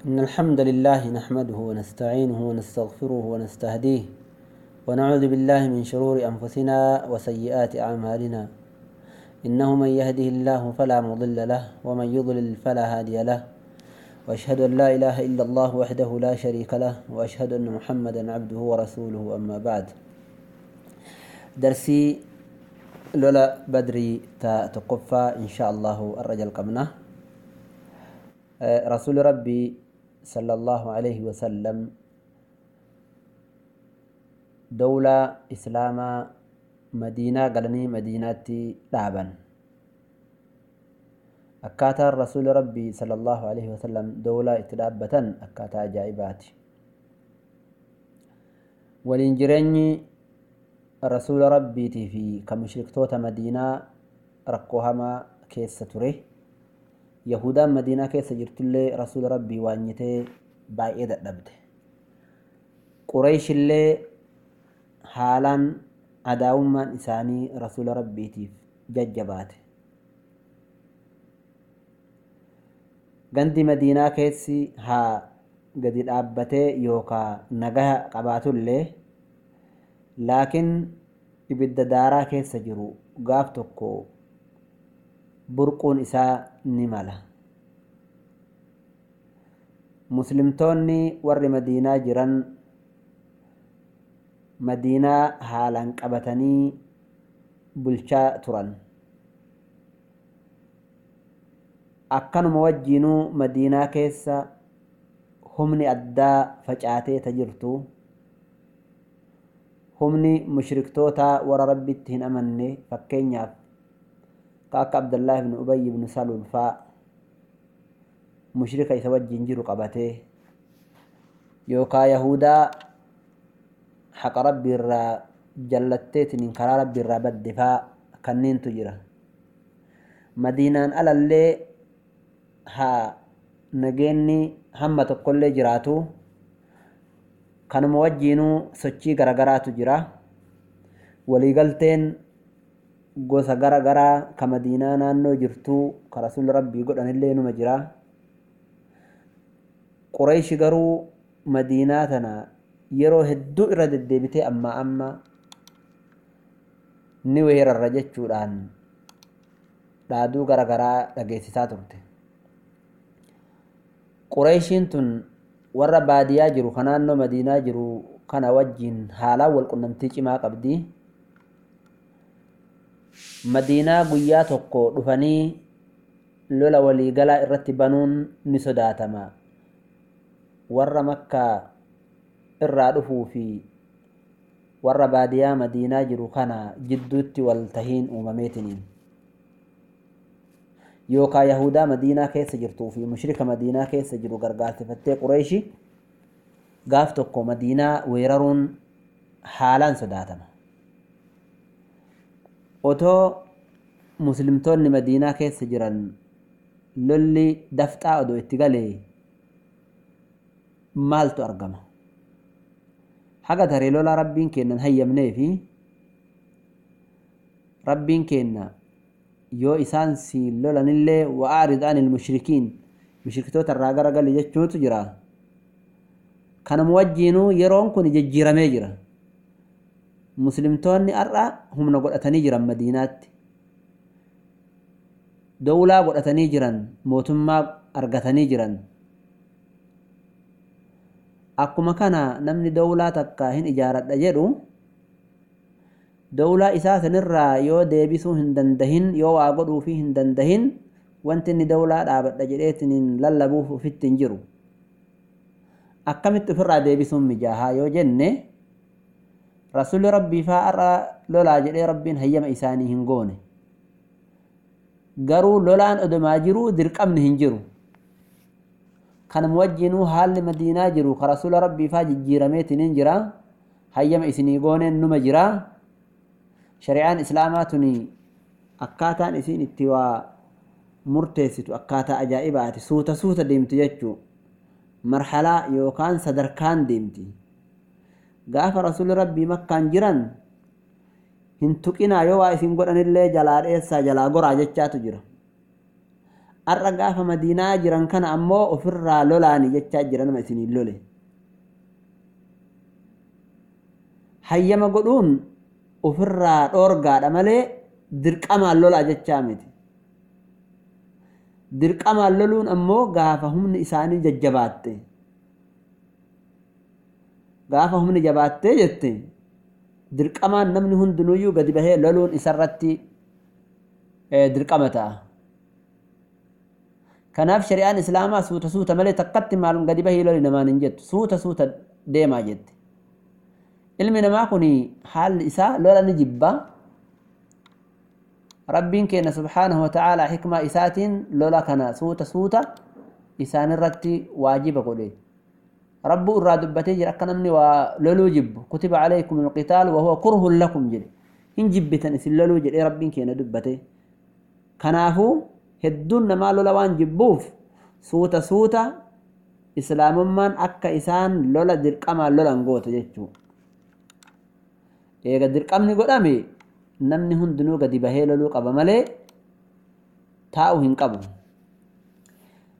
إن الحمد لله نحمده ونستعينه ونستغفره ونستهديه ونعوذ بالله من شرور أنفسنا وسيئات أعمالنا. إنه من يهده الله فلا مضل له ومن يضلل فلا هادي له. وأشهد أن لا إله إلا الله وحده لا شريك له وأشهد أن محمدا عبده ورسوله أما بعد. درسي لولا بدري تقفى إن شاء الله الرجل قمنا رسول ربي صلى الله عليه وسلم دولة إسلاما مدينة قلني مدينة لعبا أكاتا رسول ربي صلى الله عليه وسلم دولة اتلابة أكاتا جائبات ولنجرني رسول ربي في كمشركتوتا مدينة رقوهما كيس تره yahudaan madiinaa keessa jirtullee rasuula rabbii waanyitee baay'ee dadhabde. Qureeshillee haalaan adaawummaan isaanii rasuula rabbiitiif jajjabaate. Gandi madiinaa keessi haa gadi dhaabbatee yookaa nagaha qabaatullee laakiin ibidda daaraa keessa jiru gaaf tokko burquun isaa ni mala muslimtoonni warri madiinaa jiran madiinaa haalaan qabatanii bulchaa turan. Akkanuma wajjiinuu madiinaa keessa humni addaa facaatee ta jirtu humni mushriktoota warra rabbitti hin amanne fakkeenyaaf ka akka abdullaahi ibnu ubay ibnu salul faa mushrika isa wajjin jiru qabatee yookaa yahudaa haqa rabbi irraa jallatteetiin karaa rabbi irraa badde faa kanneentu jira madiinaan alallee haa nageenni hamma tokkollee jiraatu kanuma wajjiinuu sochii garagaraatu jira waliigalteen gosa gara garaa ka madiinaa naannoo jirtuu ka rasuula rabbii godhanillee numa jira. Qureeshi garuu madiinaa tana yeroo hedduu irra deddeebitee amma amma ni weerarra jechuudhaan dhaaduu gara garaa dhageessisaa turte. Qureeshiin tun warra baadiyaa jiru ka naannoo madiinaa jiru kana wajjiin haalaan walqunnamtii cimaa qabdi madiinaa guyyaa tokko dhufanii lola waliigalaa irratti banuun ni sodaatama. Warra makkaa irraa dhufuu fi warra baadiyaa madiinaa jiru kana jidduutti wal tahiin uumameetiniin yookaa yahudaa madiinaa keessa jirtuu fi mushrika madiinaa keessa jiru gargaarsifattee qureeshi gaaf tokko madiinaa weeraruun haalaan sodaatama otoo muslimtoonni madiinaa keessa jiran lolli dafxaa odoo itti galee maaltu argama? Haga taree lolaa rabbiin kennan hayyamnee fi rabbiin kenna yoo isaan si lolanillee wa'aarid anil mushrikiin mushriktoota irraa gara gali jechuutu jira. Kanuma wajjiinuu yeroon kun jijjiiramee jira madiinaatti dawlaa godhatanii jiran mootummaa argatanii jiran akkuma kana namni dawlaa takka hin ijaaradha jedhu dawlaa isaa sanirraa yoo deebisuu hin dandahin yoo waa godhuufi hin dandahin wanti inni dawlaa dhaabadha jedheetiin lallabuuf ofitti hin jiru akkamitti ofirraa deebisuun mijaahaa yoo jenne rasuulli rabbii faa har'a lolaa jedhee rabbiin hayyama isaanii hin goone garuu lolaan odomaa jiruu dirqamni hin jiru kanuma wajjiinuu haalli madiinaa jiru ka rasuula rabbii faa jijjiirameetiin hin jira hayyama isinii gooneen numa jira shari'aan islaamaa tuni akkaataan isiin itti waa murteessitu akkaataa ajaa'ibaati suuta suuta deemti jechuu marhalaa yookaan sadarkaan deemti gaafa rasuulli rabbii makkaan jiran hin tuqinaa yoo waa isin godhanillee jalaa dheessaa jalaa goraa jechaatu jira har'a gaafa madiinaa jiran kana ammoo ofirraa lolaani jechaa jira nama isiniin lole hayyama godhuun ofirraa dhoorgaadha malee dirqamaan lolaa jechaa miti dirqamaan loluun ammoo gaafa humni isaanii jajjabaatte gaafa humni jabaattee jette dirqamaan namni hundinuyyuu gadi bahee loluun isarratti dirqama ta'a. Kanaaf shari'aan islaamaa suuta suuta malee takkatti maalum gadi bahee loli namaan hin jettu suuta suuta deemaa jetti. Ilmi namaa kun haalli isaa lola ni jibba. Rabbiin keenya subhaanahu wa ta'aalaa hikmaa isaatiin lola kana suuta suuta isaanirratti waajiba godhe. رب إراد بتيجر أكنمني ولولو جب كتب عليكم القتال وهو كره لكم جل إن جبتن سلولو جل ربين كينا دبتي كنافو هدون ما لولوان جبوف سوتا سوتا إسلام من أكا إسان لولا درقما لولا نغوت جيتشو. إيغا درقمني قدامي نمني هندنو قد بهي لولو قبا ملي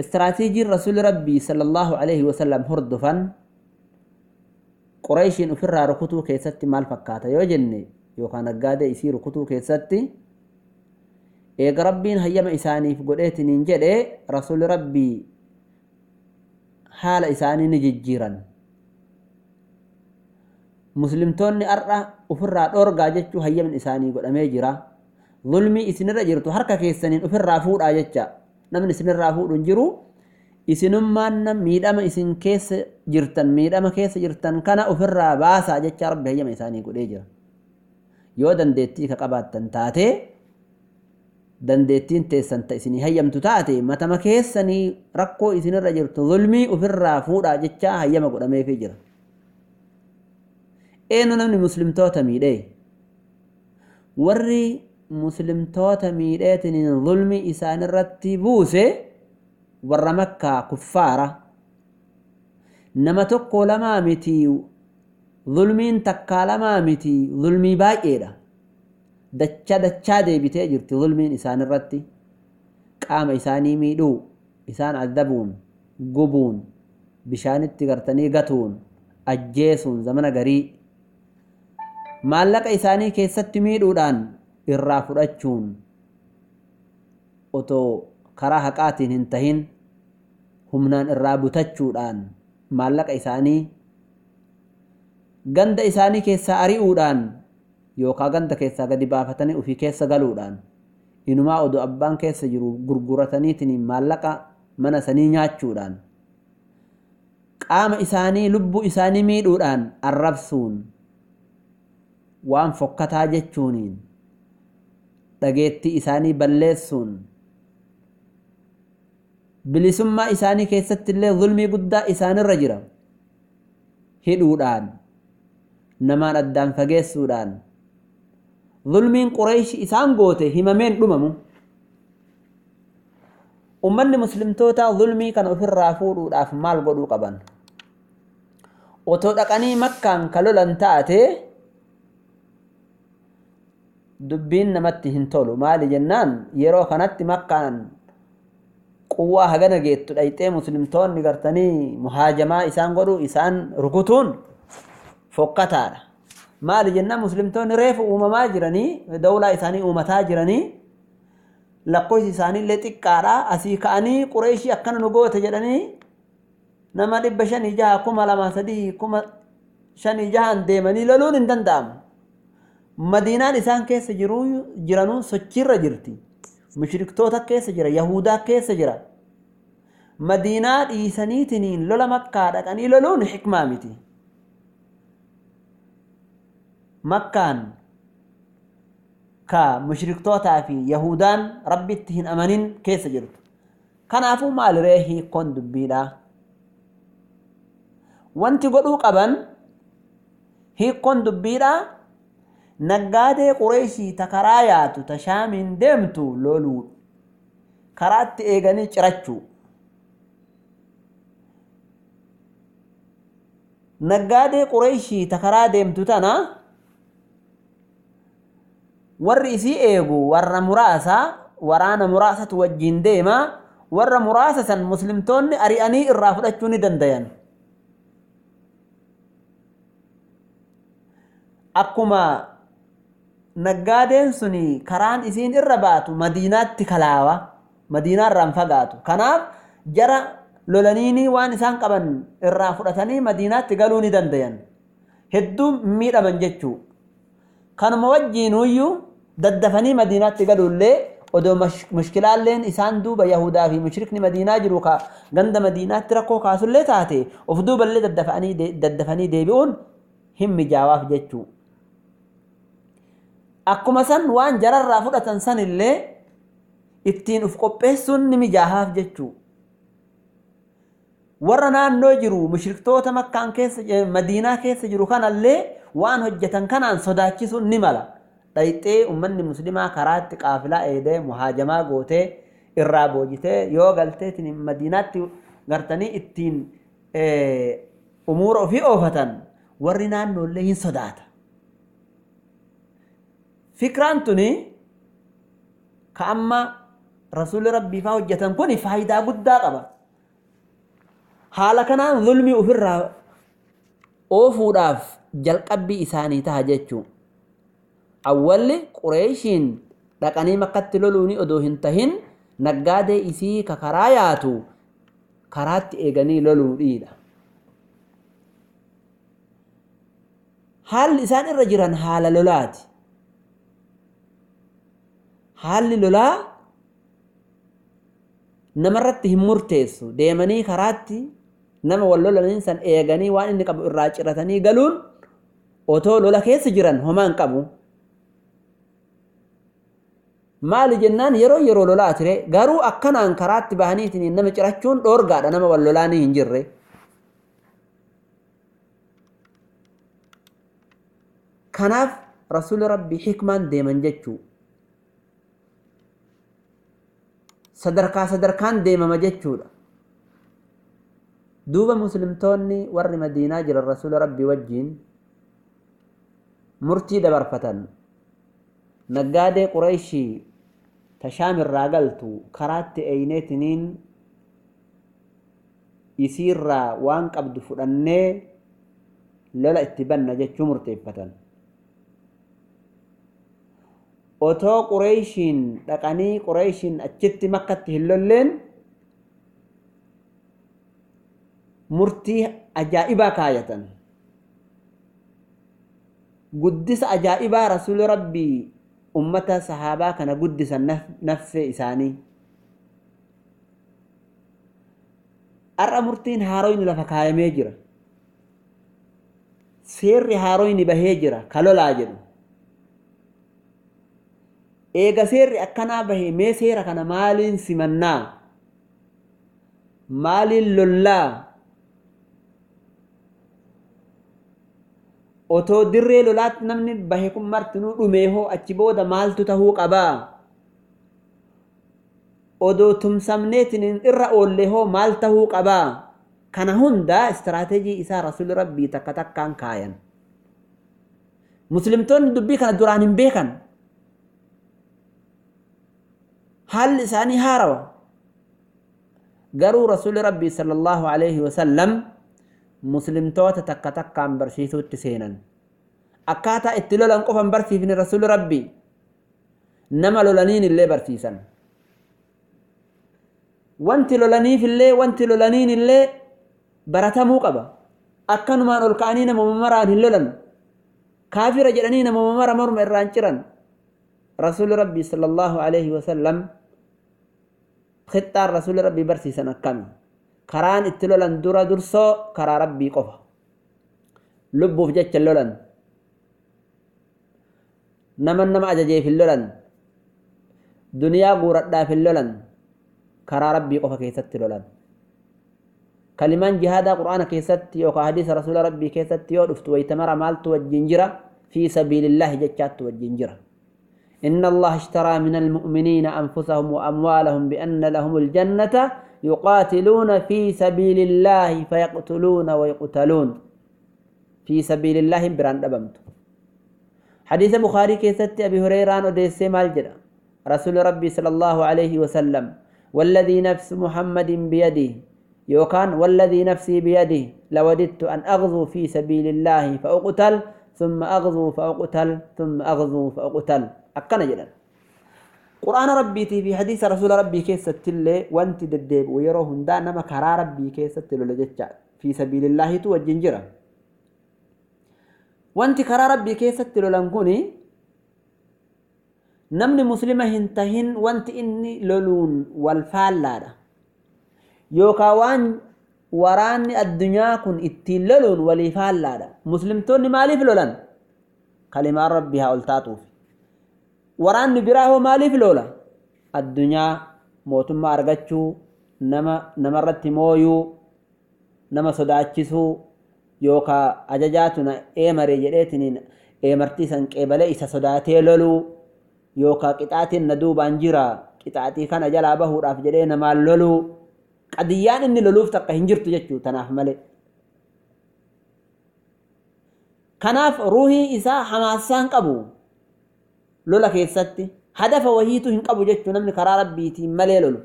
استراتيجي رسول ربي صلى الله عليه وسلم هردفا قريش افرا ركوتو كيستي مال فكاتا. يو جني يو كان قادة يسير ركوتو كيستي. إيق ربين هيما إساني في قديت ننجد رسول ربي حال إساني نججيرا مسلمتوني أرى افرا دورغا جتشو هيما إساني قد أميجرا. ظلمي إسنرا جرتو حركة كيستنين افرا فودا جتشا namni isinirraa fuudhu hin jiru isinummaan miidhama isin keessa jirtan miidhama keessa jirtan kana ofirraa baasaa jecha rabbi hayyama isaanii godhee jira yoo dandeettii ka qabaattan taate dandeettiin teessan ta isinii hayyamtu taate matama keessanii rakkoo isinirra jirtu zulmii ofirraa fuudhaa jecha hayyama godhameefii jira eenyu namni muslimtoota miidhee warri muslimtoota miidheetiin zulmi isaanirratti buuse warra makkaa kuffaara. Nama tokko lamaa miti zulmiin takkaa lamaa miti zulmii baay'eedha. Dachaa dachaa deebitee jirti zulmiin isaanirratti. Qaama isaanii miidhuu isaan adabuun gubuun bishaanitti gartanii gatuun ajjeesuun zamana garii. Maallaqa isaanii keessatti miidhuudhaan irraa fudhachuun otoo karaa haqaatiin hin tahin humnaan irraa butachuudhaan maallaqa isaanii ganda isaanii keessaa ari'uudhaan yookaan ganda keessaa gadi baafatanii ofii keessa galuudhaan inumaa odoo abbaan keessa jiru gurgurataniitiin maallaqa mana sanii nyaachuudhaan qaama isaanii lubbuu isaanii miidhuudhaan arrabsuun waan fokkataa jechuuniin dhageettii isaanii balleessuun. Bilisummaa isaanii keessatti illee zulmii guddaa isaanirra jira. Hidhuudhaan namaan addaan fageessuudhaan. Zulmiin qureeshi isaan goote himameen dhumamu. Ummanni muslimtoota zulmii kana ofirraa fuudhuudhaaf maal godhuu qaban? Otoo dhaqanii makkaan ka lolan taate dubbiin namatti hin tolu maali jennaan yeroo kanatti makkaan quwwaa hagana geettu dhayxee muslimtoonni gartanii muhaajamaa isaan godhu isaan rukutuun fokkataadha maali jennaan muslimtoonni reefu uumamaa jiranii dawlaa isaanii uumataa jiranii lakkoofsi isaanii illee xiqqaadha asii ka'anii qureeshii akkana nu goote jedhanii nama dhibba shanii jaha kuma lama sadii kuma shanii jahan deemanii loluun hin danda'amu madiinaan isaan keessa jiranuu sochiirra jirti mushriktoota keessa jira yahudaa keessa jira madiinaa dhiisaniitiniin lola makkaa dhaqanii loluun xikmaa miti makkaan ka mushriktootaa fi yahudaan rabbitti hin amanin keessa jirtu kanaafuu maaliree hiikkoon dubbiidha wanti godhuu qaban hiikkoon dubbiidha naggaadee qureeshii ta karaa yaatu ta shaamiin deemtu loluu karaatti eeganii cirachuu naggaadee qureeshii ta karaa deemtu tana warri isii eegu warra muraasa waraana muraasatu wajjiin deema warra muraasa san muslimtoonni ari'anii irraa fudhachuu ni dandayan akkuma naggaadeen suni karaan isiin irra baatu madiinaatti kalaawa. Madiinaa irraan fagaatu. Kanaaf jara lolaniini waan isaan qaban irraa fudhatanii madiinaatti galuu ni dandayan hedduu miidhaman jechuu. Kanuma wajjiinuyyuu daddafanii madiinaatti galuullee odoo mushkilaalleen isaan duuba yahudaa fi mushrikni madiinaa jiru ka ganda madiinaatti rakkoo kaasullee taate of duuballee daddafanii deebi'uun hin mijaawaaf jechuu akkuma san waan jararraa fudhatan san illee ittiin uf qopheessuun ni mijaahaaf jechuu warra naannoo jiru mushriktoota makkaan keessa madiinaa keessa jiru kanallee waan hojjetan kanaan sodaachisuun ni mala dhayxee ummanni muslimaa karaatti qaafilaa eedee muhaajamaa gootee irraa boojitee yoo galteetiin madiinaatti gartanii ittiin umuura ofii oofatan warri naannoollee hin sodaata. Fikraan tuni ka amma rasuulli rabbii faa hojjetan kun faayidaa guddaa qaba. Haala kanaan zulmii ofirraa oofuudhaaf jalqabbii isaanii taha jechuudha. awwalli qureeshiin dhaqanii makkatti loluuni odoo hin tahin naggaadee isii ka karaa yaatu karaatti eeganii loluudhiidha. Haalli isaan irra jiran haala lolaati. Haalli lolaa namarratti hin murteessu deemanii karaatti nama wal lolaniin san eeganii waan inni qabu irraa ciratanii galuun otoo lola keessa jiran homaa hin qabu. maali jennaan yeroo yeroo lolaa ture garuu akkanaan karaatti bahaniitiin nama cirachuun dhoorgaadha nama wal lolaanii hin jirre. Kanaaf rasuulli rabbii hikmaan deeman jechuu jechuudha. Duuba muslimtoonni warri madiinaa jiran rasuula rabbii wajjiin murtii dabarfatan naggaadee qureeshii tashaam irraa galtu karaatti eeyneetiniin isiirraa waan qabdu fudhannee lola itti banna jechuu murteeffatan. Otoo qureeshiin dhaqanii qureeshiin achitti makkatti hin lolleen murtii ajaa'ibaa kaayatan. Guddisa ajaa'ibaa rasuulli rabbii ummata sahaabaa kana guddisan nafsee isaanii. Har'a murtiin haaroyni lafa kaayamee jira. Seerri haaroyni bahee jira ka lolaa jedhu. Eega seerri akkanaa bahee mee seera kana maaliin simannaa? Maaliin lollaa? otoo dirree lolaatti namni bahe kun martinuu dhumee hoo achi booda maaltu tahuu qabaa odoo tumsamneetiin irra oollee hoo maal tahuu qabaa kana hunda istiraateejii isaa rasuulli rabbii takka takkaan kaayan muslimtoonni dubbii kana duraan hin beekan حال ثاني هاروا قروا رسول ربي صلى الله عليه وسلم مسلم توت تكتك كان برشيثو التسينا أكاتا اتلو لنقفا برشي فين رسول ربي. نملو لنين اللي برشيسا وانتلو لنيف اللي وانتلو لنين اللي براتمو قبا أكانو ما نلقانين ممماران اللولن كافر جلنين ممماران مرمران رسول ربي صلى الله عليه وسلم khixxaan rasuulli rabbii barsiisan akkami karaan itti lolan dura dursoo karaa rabbii qofa lubbuuf jecha lolan naman nama ajajeef hin lolan duniyaa guuradhaaf hin lolan karaa rabbii qofa keessatti lolan kalimaan jihaadaa qur'aana keessatti yookaan hadiisa rasuula rabbii keessatti yoo dhuftu waytamara maaltu wajjin jira fi sabiilillaahi jechaattu wajjin jira إن الله اشترى من المؤمنين أنفسهم وأموالهم بأن لهم الجنة يقاتلون في سبيل الله فيقتلون ويقتلون. في سبيل الله بران دبمت. حديث بخاري كيست أبي هريرة وديس مالجرة رسول ربي صلى الله عليه وسلم والذي نفس محمد بيده. يوكان والذي نفسي بيده. لوددت أن أغزو في سبيل الله فأقتل ثم أغزو فأقتل ثم أغزو فأقتل. أكنا جدا. قرآن ربي في حديث رسول ربي كيس تلي وانت ددب ويروه دا نما كرا ربي كيس تلو في سبيل الله تو الجنجرة وانت كرا ربي كيس تلو لنكوني نمني مسلمة هنتهن وانت إني لولون yookaan waan waraanni addunyaa kun ittiin loluun walii faallaadha muslimtoonni maaliif lolan kalimaan rabbii haa ol taatuuf waraanni biraa hoo maaliif lola addunyaa mootummaa argachuu nama namarratti mooyuu nama sodaachisuu yookaan ajajaatu na eemare jedheetiniin eemartii san qeebalee isa sodaatee loluu yookaan qixaatiin na duubaan jira qixaatii kana jalaa bahuudhaaf jedhee namaan loluu qadiyyaan inni loluuf takka hin jirtu jechuu tanaaf malee. Kanaaf ruuhii isaa hamaasaan qabu lola keessatti hadafa wahiitu hin qabu jechuu namni karaa rabbiitiin malee lolu.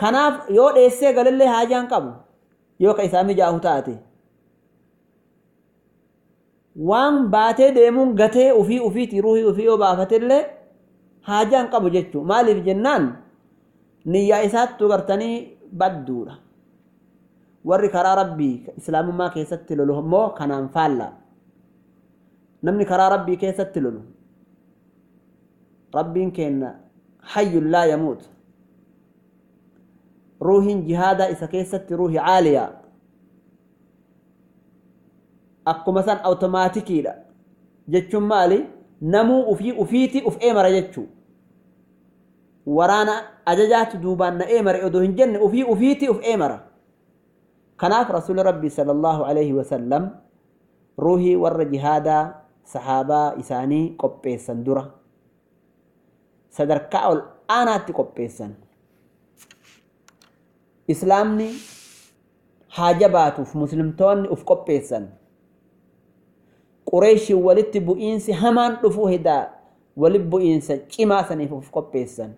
Kanaaf yoo dheessee galallee haajaan qabu yoo ka isaa mijaa'u taate. Waan baatee deemuun gatee ufii ufiiti ruuhii ufii yoo baafatillee haajaan qabu jechuu maaliif jennaan niyyaa isaattu gartanii badduudha warri karaa rabbii islaamummaa keessatti lolu immoo kanaan faalla namni karaa rabbii keessatti lolu rabbiin kenna hayyun laa yamuut ruuhiin jihaadaa isa keessatti ruuhi caaliyaa akkuma san awtomaatikiidha jechuun maali namuu ufii ufiiti uf eemara jechuu waraana ajajaatu duubaan na eemare odoo hin jenne ufii ufiiti uf eemara kanaaf rasuuli rabbii sala allahu alayhi wasallam ruuhii warra jihaadaa sahaabaa isaanii qopheessan dura sadarkaa ol aanaatti qopheessan islaamni haaja baatuuf muslimtoonni uf qopheessan qureeshiin walitti bu'iinsi hamaan dhufuu hedaa walit bu'iinsa cimaa saniif uf qopheessan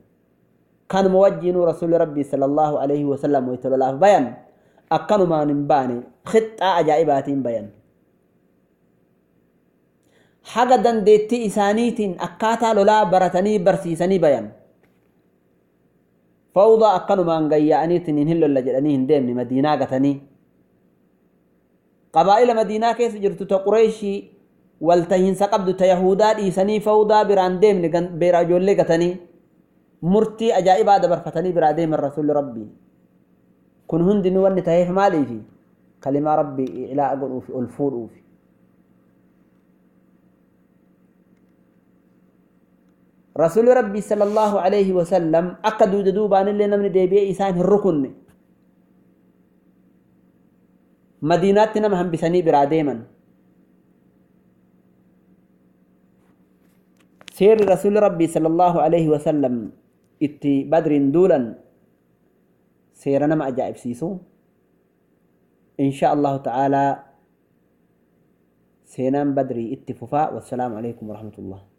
kanuma wajjiinuu rasuuli rabbii sala allahu alayhi wasalam wayta lolaaf bayan akkanumaan hin baane khixxaa ajaa'ibaatiin bayan haga dandeettii isaaniitiin akkaataa lolaa baratanii barsiisanii bayan fawdaa akkanumaan gayya'aniitiin hin lolla jedhanii hin deemne madiinaa gatanii qabaa'ila madiinaa keessa jirtu ta qureeshii waltahiinsa qabdu ta yahudaa dhiisanii fawdaa biraan deemne beera ijoollee gatanii murtii ajaa'ibaa dabarfatanii biraa deeman rasuulli rabbii kun hundinuu wanni taheef maaliifi kalimaa rabbii ilaa godhuufi ol fuudhuufi رسول ربي صلى الله عليه وسلم أقدو جدو بان اللي نمني ديبي إيسان هرقوني مديناتنا مهم بساني برا ديما سير رسول ربي صلى الله عليه وسلم إتي بدر دولا سيرنا ما أجائب سيسو. إن شاء الله تعالى سينام بدري إتفوفاء والسلام عليكم ورحمة الله.